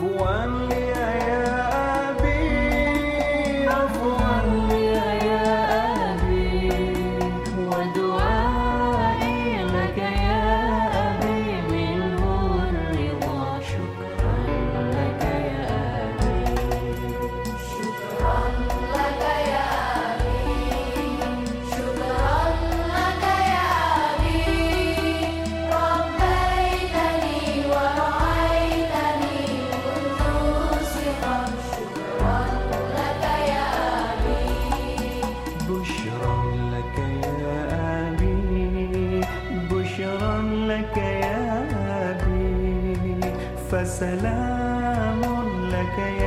One. سلام لك يا